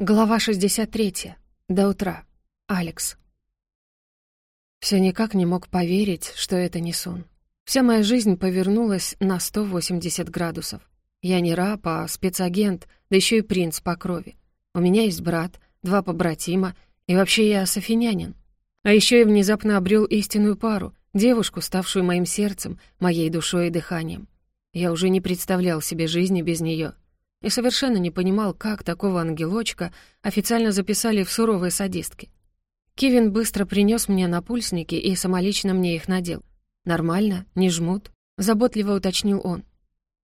Глава 63. До утра. Алекс. Все никак не мог поверить, что это не сон. Вся моя жизнь повернулась на 180 градусов. Я не раб, а спецагент, да еще и принц по крови. У меня есть брат, два побратима, и вообще я софинянин. А еще я внезапно обрел истинную пару, девушку, ставшую моим сердцем, моей душой и дыханием. Я уже не представлял себе жизни без нее — и совершенно не понимал, как такого ангелочка официально записали в суровые садистки. Кевин быстро принес мне напульсники и самолично мне их надел. «Нормально? Не жмут?» — заботливо уточнил он.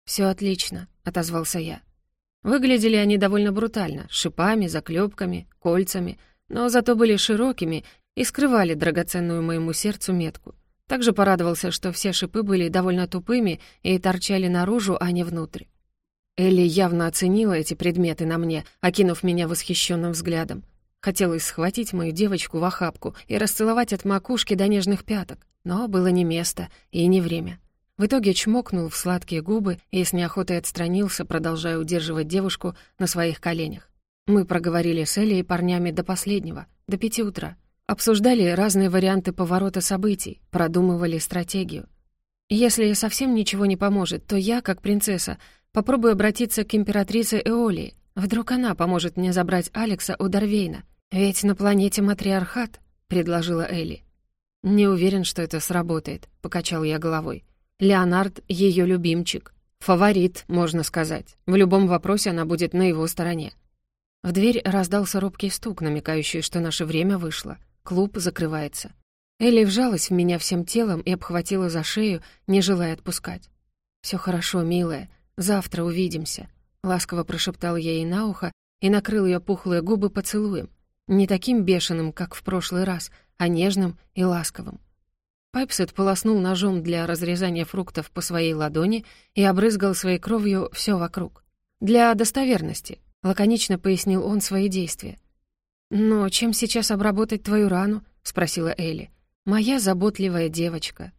Все отлично», — отозвался я. Выглядели они довольно брутально, шипами, заклепками, кольцами, но зато были широкими и скрывали драгоценную моему сердцу метку. Также порадовался, что все шипы были довольно тупыми и торчали наружу, а не внутрь. Элли явно оценила эти предметы на мне, окинув меня восхищенным взглядом. Хотелось схватить мою девочку в охапку и расцеловать от макушки до нежных пяток, но было не место и не время. В итоге чмокнул в сладкие губы и с неохотой отстранился, продолжая удерживать девушку на своих коленях. Мы проговорили с Элли и парнями до последнего, до пяти утра. Обсуждали разные варианты поворота событий, продумывали стратегию. Если совсем ничего не поможет, то я, как принцесса, Попробую обратиться к императрице Эолии. Вдруг она поможет мне забрать Алекса у Дарвейна. Ведь на планете матриархат», — предложила Элли. «Не уверен, что это сработает», — покачал я головой. «Леонард — ее любимчик. Фаворит, можно сказать. В любом вопросе она будет на его стороне». В дверь раздался робкий стук, намекающий, что наше время вышло. Клуб закрывается. Элли вжалась в меня всем телом и обхватила за шею, не желая отпускать. «Всё хорошо, милая. Завтра увидимся», — ласково прошептал я ей на ухо и накрыл ее пухлые губы поцелуем. Не таким бешеным, как в прошлый раз, а нежным и ласковым. Пайпсет полоснул ножом для разрезания фруктов по своей ладони и обрызгал своей кровью все вокруг. «Для достоверности», — лаконично пояснил он свои действия. «Но чем сейчас обработать твою рану?» — спросила Элли. «Моя заботливая девочка.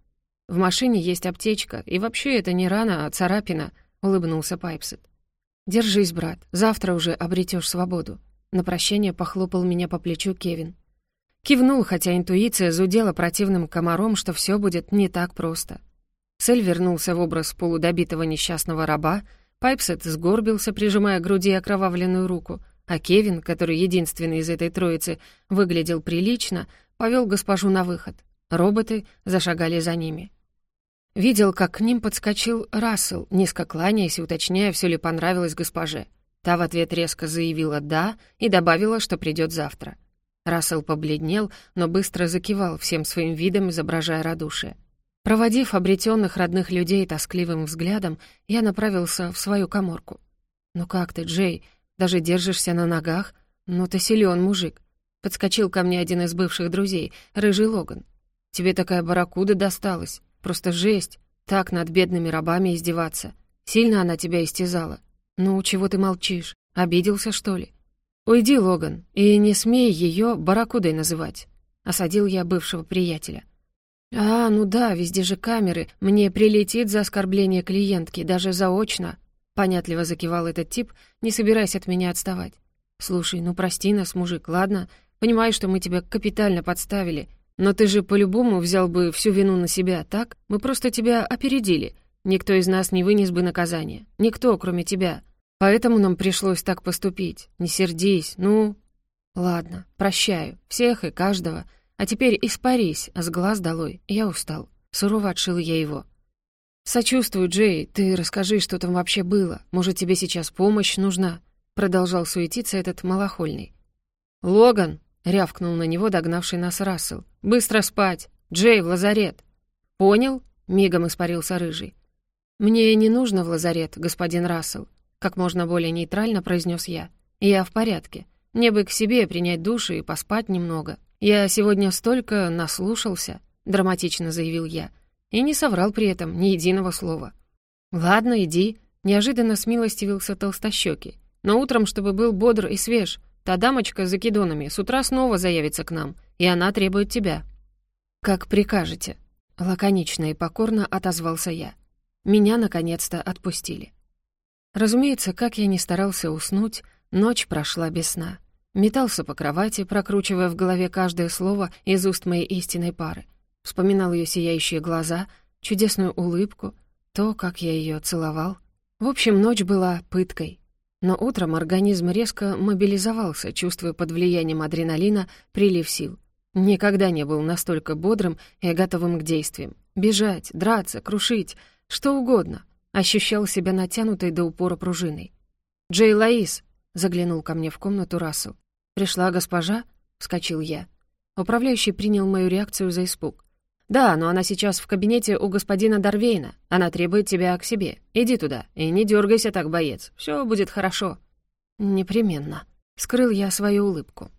В машине есть аптечка, и вообще это не рана, а царапина. — улыбнулся Пайпсет. «Держись, брат, завтра уже обретешь свободу». На прощание похлопал меня по плечу Кевин. Кивнул, хотя интуиция зудела противным комаром, что все будет не так просто. Сель вернулся в образ полудобитого несчастного раба, Пайпсет сгорбился, прижимая к груди окровавленную руку, а Кевин, который единственный из этой троицы выглядел прилично, повел госпожу на выход. Роботы зашагали за ними. Видел, как к ним подскочил Рассел, низко кланяясь и уточняя, все ли понравилось госпоже. Та в ответ резко заявила «да» и добавила, что придет завтра. Рассел побледнел, но быстро закивал всем своим видом, изображая радушие. Проводив обретенных родных людей тоскливым взглядом, я направился в свою коморку. «Ну как ты, Джей? Даже держишься на ногах? Ну ты силен, мужик!» Подскочил ко мне один из бывших друзей, рыжий Логан. «Тебе такая барракуда досталась. Просто жесть. Так над бедными рабами издеваться. Сильно она тебя истязала. Ну, чего ты молчишь? Обиделся, что ли? Уйди, Логан, и не смей ее баракудой называть. Осадил я бывшего приятеля. «А, ну да, везде же камеры. Мне прилетит за оскорбление клиентки, даже заочно». Понятливо закивал этот тип, не собираясь от меня отставать. «Слушай, ну прости нас, мужик, ладно? Понимаю, что мы тебя капитально подставили, но ты же по-любому взял бы всю вину на себя, так? Мы просто тебя опередили. Никто из нас не вынес бы наказание. Никто, кроме тебя. Поэтому нам пришлось так поступить. Не сердись, ну...» «Ладно, прощаю. Всех и каждого. А теперь испарись, с глаз долой. Я устал». Сурово отшил я его. «Сочувствую, Джей. Ты расскажи, что там вообще было. Может, тебе сейчас помощь нужна?» Продолжал суетиться этот малохольный. «Логан!» — рявкнул на него догнавший нас Рассел. «Быстро спать! Джей, в лазарет!» «Понял?» — мигом испарился Рыжий. «Мне не нужно в лазарет, господин Рассел», — как можно более нейтрально произнес я. «Я в порядке. Мне бы к себе принять душ и поспать немного. Я сегодня столько наслушался», — драматично заявил я, и не соврал при этом ни единого слова. «Ладно, иди», — неожиданно смилостивился толстощёкий. «Но утром, чтобы был бодр и свеж, Та дамочка с закидонами с утра снова заявится к нам, и она требует тебя». «Как прикажете», — лаконично и покорно отозвался я. Меня наконец-то отпустили. Разумеется, как я не старался уснуть, Ночь прошла без сна. Метался по кровати, прокручивая в голове каждое слово из уст моей истинной пары. Вспоминал ее сияющие глаза, чудесную улыбку, то, как я ее целовал. В общем, ночь была пыткой. Но утром организм резко мобилизовался, чувствуя под влиянием адреналина прилив сил. Никогда не был настолько бодрым и готовым к действиям. Бежать, драться, крушить, что угодно. Ощущал себя натянутой до упора пружиной. «Джей Лаис!» — заглянул ко мне в комнату Рассел. «Пришла госпожа?» — вскочил я. Управляющий принял мою реакцию за испуг. «Да, но она сейчас в кабинете у господина Дарвейна. Она требует тебя к себе. Иди туда и не дергайся так, боец. Все будет хорошо». «Непременно». Скрыл я свою улыбку.